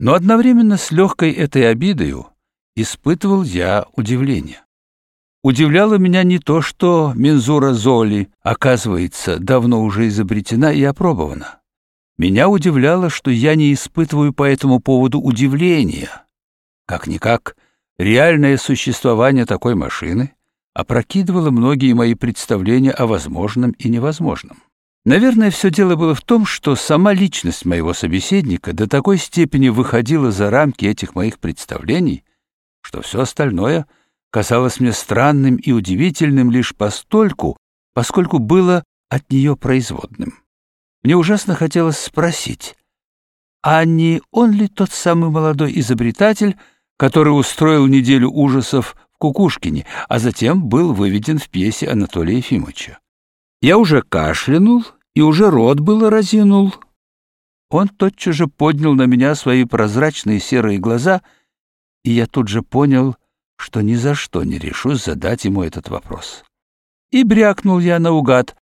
Но одновременно с легкой этой обидою испытывал я удивление. Удивляло меня не то, что мензура Золи, оказывается, давно уже изобретена и опробована. Меня удивляло, что я не испытываю по этому поводу удивления. Как-никак, реальное существование такой машины опрокидывало многие мои представления о возможном и невозможном. Наверное, все дело было в том, что сама личность моего собеседника до такой степени выходила за рамки этих моих представлений, что все остальное — казалось мне странным и удивительным лишь постольку, поскольку было от нее производным. Мне ужасно хотелось спросить, а не он ли тот самый молодой изобретатель, который устроил неделю ужасов в Кукушкине, а затем был выведен в пьесе Анатолия Ефимовича? Я уже кашлянул и уже рот было разинул. Он тотчас же поднял на меня свои прозрачные серые глаза, и я тут же понял, что ни за что не решусь задать ему этот вопрос. И брякнул я наугад.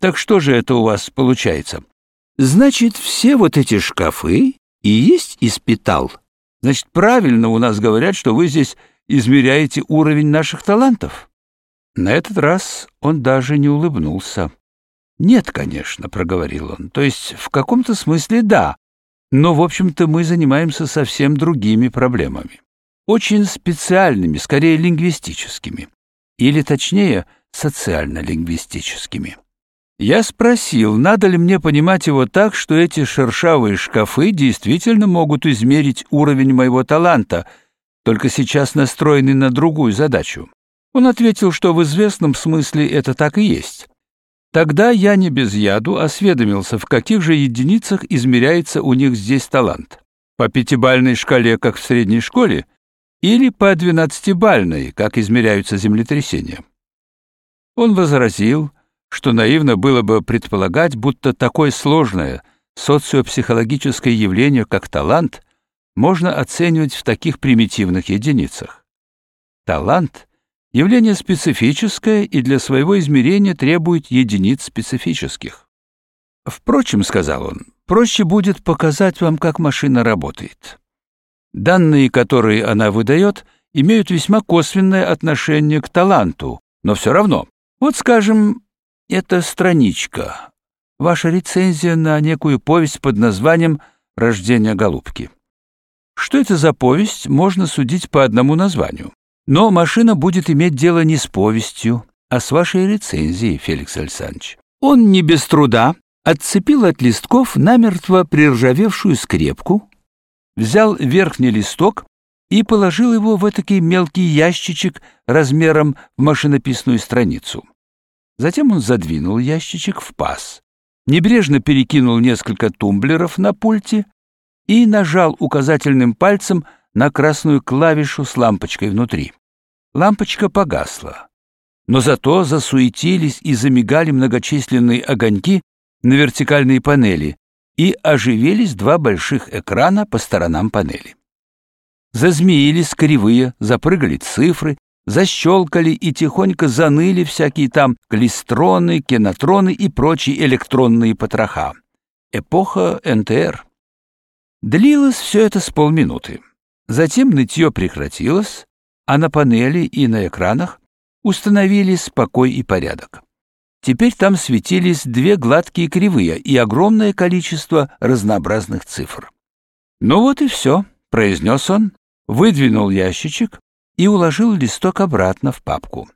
«Так что же это у вас получается?» «Значит, все вот эти шкафы и есть испитал. Значит, правильно у нас говорят, что вы здесь измеряете уровень наших талантов?» На этот раз он даже не улыбнулся. «Нет, конечно», — проговорил он. «То есть в каком-то смысле да, но, в общем-то, мы занимаемся совсем другими проблемами очень специальными, скорее лингвистическими, или точнее социально-лингвистическими. Я спросил, надо ли мне понимать его так, что эти шершавые шкафы действительно могут измерить уровень моего таланта, только сейчас настроены на другую задачу. Он ответил, что в известном смысле это так и есть. Тогда я не без яду осведомился, в каких же единицах измеряется у них здесь талант. По пятибальной шкале, как в средней школе, или по двенадцатибальной, как измеряются землетрясения. Он возразил, что наивно было бы предполагать, будто такое сложное социопсихологическое явление, как талант, можно оценивать в таких примитивных единицах. Талант — явление специфическое и для своего измерения требует единиц специфических. Впрочем, — сказал он, — проще будет показать вам, как машина работает. Данные, которые она выдает, имеют весьма косвенное отношение к таланту, но все равно. Вот, скажем, эта страничка, ваша рецензия на некую повесть под названием «Рождение голубки». Что это за повесть, можно судить по одному названию. Но машина будет иметь дело не с повестью, а с вашей рецензией, Феликс Александрович. Он не без труда отцепил от листков намертво приржавевшую скрепку, взял верхний листок и положил его в этакий мелкий ящичек размером в машинописную страницу. Затем он задвинул ящичек в паз, небрежно перекинул несколько тумблеров на пульте и нажал указательным пальцем на красную клавишу с лампочкой внутри. Лампочка погасла, но зато засуетились и замигали многочисленные огоньки на вертикальной панели, и оживились два больших экрана по сторонам панели. Зазмеились кривые, запрыгали цифры, защелкали и тихонько заныли всякие там клистроны, кинотроны и прочие электронные потроха. Эпоха НТР. Длилось все это с полминуты. Затем нытье прекратилось, а на панели и на экранах установились покой и порядок. Теперь там светились две гладкие кривые и огромное количество разнообразных цифр. «Ну вот и все», — произнес он, выдвинул ящичек и уложил листок обратно в папку.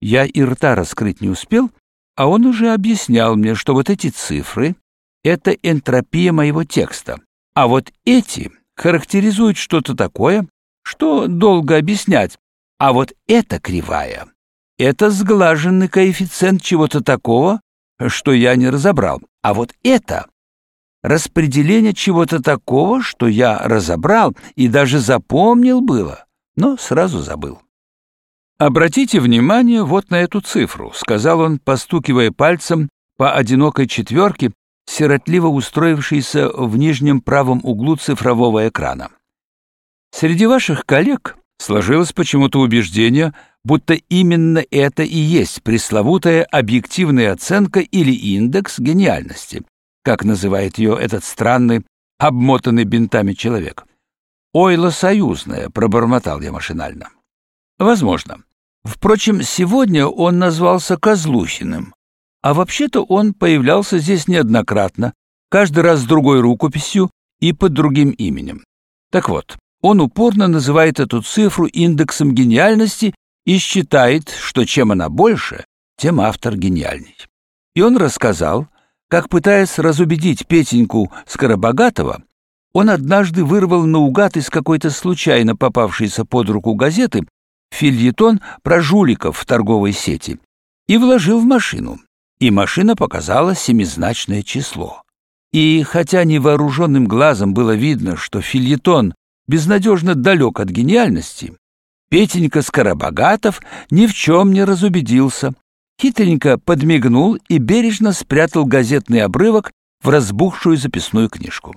Я и рта раскрыть не успел, а он уже объяснял мне, что вот эти цифры — это энтропия моего текста, а вот эти характеризуют что-то такое, что долго объяснять, а вот эта кривая это сглаженный коэффициент чего-то такого, что я не разобрал. А вот это распределение чего-то такого, что я разобрал и даже запомнил было, но сразу забыл. «Обратите внимание вот на эту цифру», — сказал он, постукивая пальцем по одинокой четверке, сиротливо устроившейся в нижнем правом углу цифрового экрана. «Среди ваших коллег сложилось почему-то убеждение, будто именно это и есть пресловутая объективная оценка или индекс гениальности, как называет ее этот странный обмотанный бинтами человек. «Ойло союзное», — пробормотал я машинально. «Возможно. Впрочем, сегодня он назвался Козлухиным, а вообще-то он появлялся здесь неоднократно, каждый раз с другой рукописью и под другим именем. Так вот, он упорно называет эту цифру индексом гениальности и считает, что чем она больше, тем автор гениальней. И он рассказал, как, пытаясь разубедить Петеньку Скоробогатого, он однажды вырвал наугад из какой-то случайно попавшейся под руку газеты фильетон про жуликов в торговой сети и вложил в машину, и машина показала семизначное число. И хотя невооруженным глазом было видно, что фильетон безнадежно далек от гениальности, Петенька Скоробогатов ни в чем не разубедился, хитренько подмигнул и бережно спрятал газетный обрывок в разбухшую записную книжку.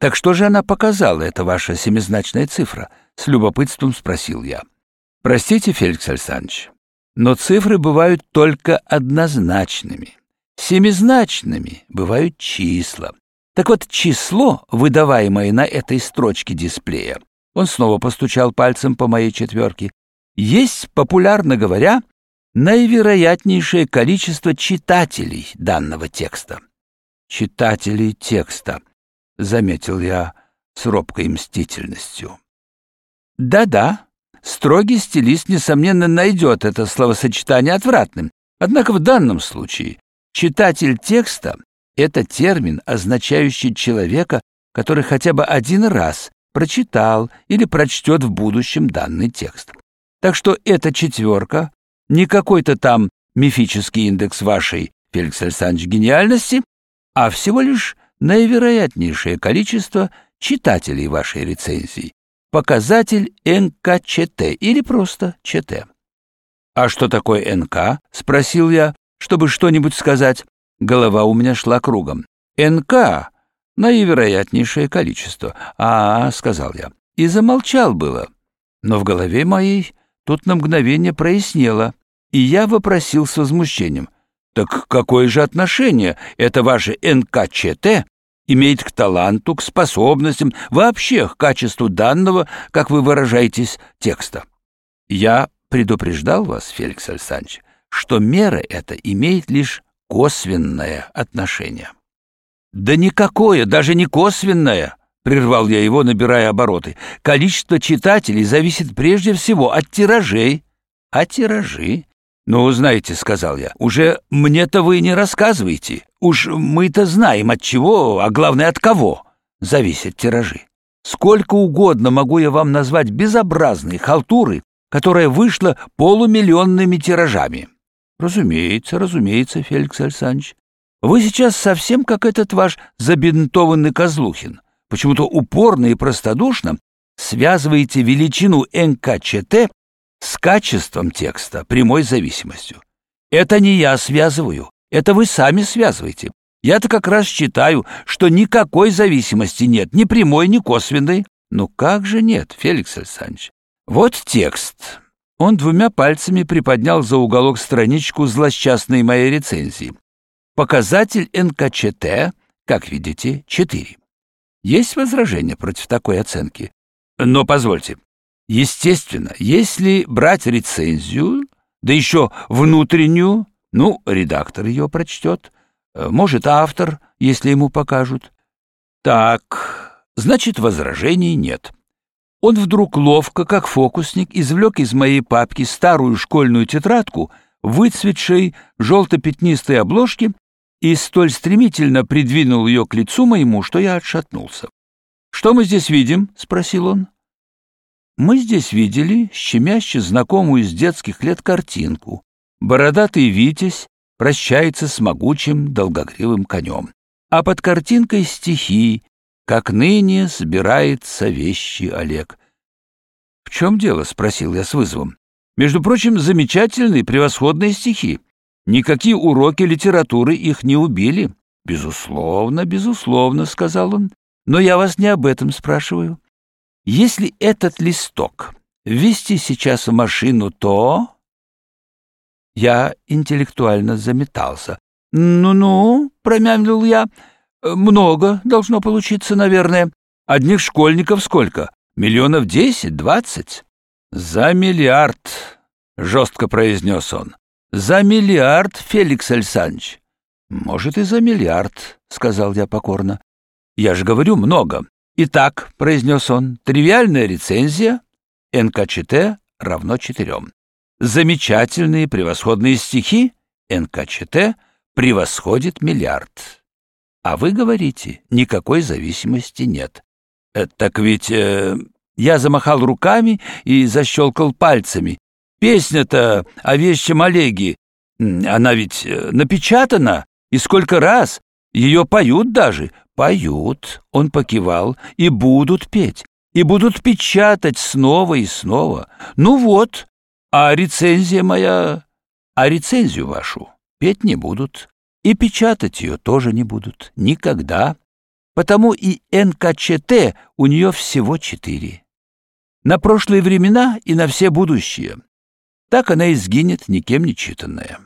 «Так что же она показала, эта ваша семизначная цифра?» — с любопытством спросил я. «Простите, Феликс Александрович, но цифры бывают только однозначными. Семизначными бывают числа. Так вот, число, выдаваемое на этой строчке дисплея, он снова постучал пальцем по моей четверке, есть, популярно говоря, наивероятнейшее количество читателей данного текста. Читателей текста, заметил я с робкой мстительностью. Да-да, строгий стилист, несомненно, найдет это словосочетание отвратным. Однако в данном случае читатель текста — это термин, означающий человека, который хотя бы один раз прочитал или прочтет в будущем данный текст. Так что эта четверка не какой-то там мифический индекс вашей, Феликс Александрович, гениальности, а всего лишь наивероятнейшее количество читателей вашей рецензии. Показатель НКЧТ или просто ЧТ. «А что такое НК?» — спросил я, чтобы что-нибудь сказать. Голова у меня шла кругом. «НК — наивероятнейшее количество». «А, — сказал я, — и замолчал было. Но в голове моей тут на мгновение прояснело, и я вопросил с возмущением. «Так какое же отношение это ваше НКЧТ имеет к таланту, к способностям, вообще к качеству данного, как вы выражаетесь, текста?» Я предупреждал вас, Феликс Александрович, что мера эта имеет лишь косвенное отношение. «Да никакое, даже не косвенное!» — прервал я его, набирая обороты. «Количество читателей зависит прежде всего от тиражей». «А тиражи?» «Ну, знаете, — сказал я, — уже мне-то вы не рассказываете. Уж мы-то знаем, от чего, а главное, от кого зависят тиражи. Сколько угодно могу я вам назвать безобразной халтуры, которая вышла полумиллионными тиражами». «Разумеется, разумеется, Феликс Александрович. Вы сейчас совсем как этот ваш забинтованный Козлухин почему-то упорно и простодушно связываете величину НКЧТ с качеством текста прямой зависимостью. Это не я связываю, это вы сами связываете. Я-то как раз считаю, что никакой зависимости нет, ни прямой, ни косвенной. Ну как же нет, Феликс Александрович? Вот текст. Он двумя пальцами приподнял за уголок страничку злосчастной моей рецензии. Показатель НКЧТ, как видите, 4. Есть возражения против такой оценки? Но позвольте, естественно, если брать рецензию, да еще внутреннюю, ну, редактор ее прочтет, э, может, автор, если ему покажут. Так, значит, возражений нет. Он вдруг ловко, как фокусник, извлек из моей папки старую школьную тетрадку, выцветшей желто-пятнистой обложки и столь стремительно придвинул ее к лицу моему, что я отшатнулся. «Что мы здесь видим?» — спросил он. Мы здесь видели щемяще знакомую с детских лет картинку. Бородатый Витязь прощается с могучим долгогривым конем. А под картинкой стихи «Как ныне собирается вещи Олег». «В чем дело?» — спросил я с вызовом. «Между прочим, замечательные, превосходные стихи. Никакие уроки литературы их не убили. Безусловно, безусловно, сказал он. Но я вас не об этом спрашиваю. Если этот листок ввести сейчас в машину, то... Я интеллектуально заметался. «Ну-ну», — промямлил я, Много должно получиться, наверное. Одних школьников сколько? Миллионов десять, двадцать? За миллиард, жестко произнес он. За миллиард, Феликс Александрович. Может, и за миллиард, сказал я покорно. Я же говорю много. Итак, произнес он, тривиальная рецензия, НКЧТ равно четырем. Замечательные превосходные стихи, НКЧТ превосходит миллиард. А вы говорите, никакой зависимости нет. Э, так ведь э, я замахал руками и защелкал пальцами. Песня-то о вещем Олеге, она ведь э, напечатана, и сколько раз? Ее поют даже. Поют, он покивал, и будут петь, и будут печатать снова и снова. Ну вот, а рецензия моя... А рецензию вашу петь не будут. И печатать ее тоже не будут. Никогда. Потому и НКЧТ у нее всего четыре. На прошлые времена и на все будущие. Так она и сгинет, никем не читанная.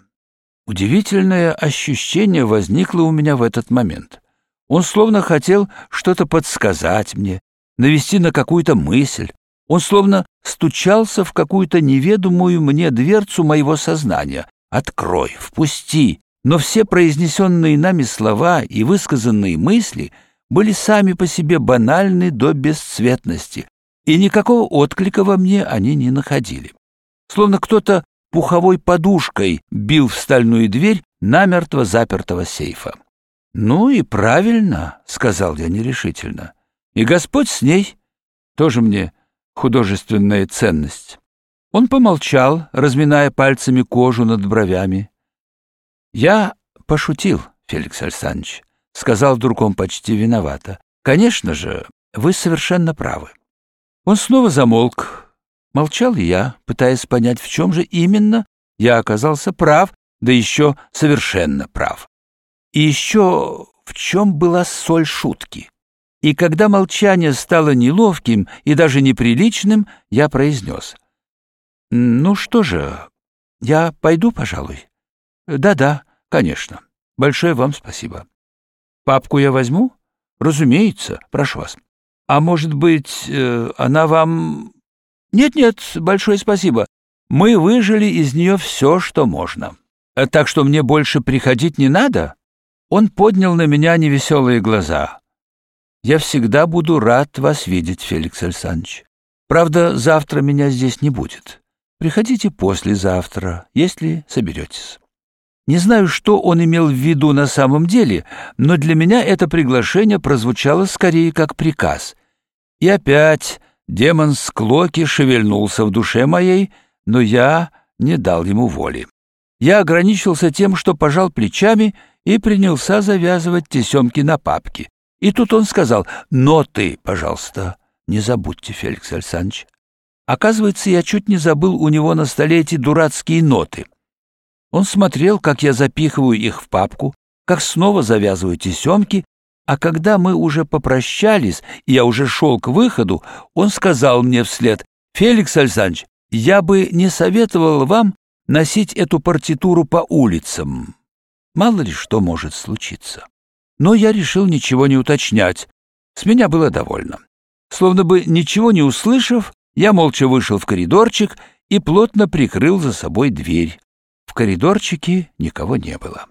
Удивительное ощущение возникло у меня в этот момент. Он словно хотел что-то подсказать мне, навести на какую-то мысль. Он словно стучался в какую-то неведомую мне дверцу моего сознания. «Открой, впусти, но все произнесенные нами слова и высказанные мысли были сами по себе банальны до бесцветности, и никакого отклика во мне они не находили. Словно кто-то пуховой подушкой бил в стальную дверь намертво запертого сейфа. «Ну и правильно», — сказал я нерешительно. «И Господь с ней. Тоже мне художественная ценность». Он помолчал, разминая пальцами кожу над бровями. «Я пошутил, Феликс Александрович», — сказал вдруг он почти виновато. «Конечно же, вы совершенно правы». Он снова замолк. Молчал я, пытаясь понять, в чем же именно я оказался прав, да еще совершенно прав. И еще в чем была соль шутки. И когда молчание стало неловким и даже неприличным, я произнес. «Ну что же, я пойду, пожалуй». Да-да, конечно. Большое вам спасибо. Папку я возьму? Разумеется, прошу вас. А может быть, э, она вам... Нет-нет, большое спасибо. Мы выжили из нее все, что можно. Э, так что мне больше приходить не надо? Он поднял на меня невеселые глаза. Я всегда буду рад вас видеть, Феликс Александрович. Правда, завтра меня здесь не будет. Приходите послезавтра, если соберетесь. Не знаю, что он имел в виду на самом деле, но для меня это приглашение прозвучало скорее как приказ. И опять демон Склоки шевельнулся в душе моей, но я не дал ему воли. Я ограничился тем, что пожал плечами и принялся завязывать тесемки на папке. И тут он сказал «Ноты, пожалуйста, не забудьте, Феликс Александрович». Оказывается, я чуть не забыл у него на столе эти дурацкие ноты — он смотрел, как я запихиваю их в папку, как снова завязываю тесемки, а когда мы уже попрощались, и я уже шел к выходу, он сказал мне вслед, «Феликс Александрович, я бы не советовал вам носить эту партитуру по улицам. Мало ли что может случиться». Но я решил ничего не уточнять. С меня было довольно. Словно бы ничего не услышав, я молча вышел в коридорчик и плотно прикрыл за собой дверь. В коридорчике никого не было.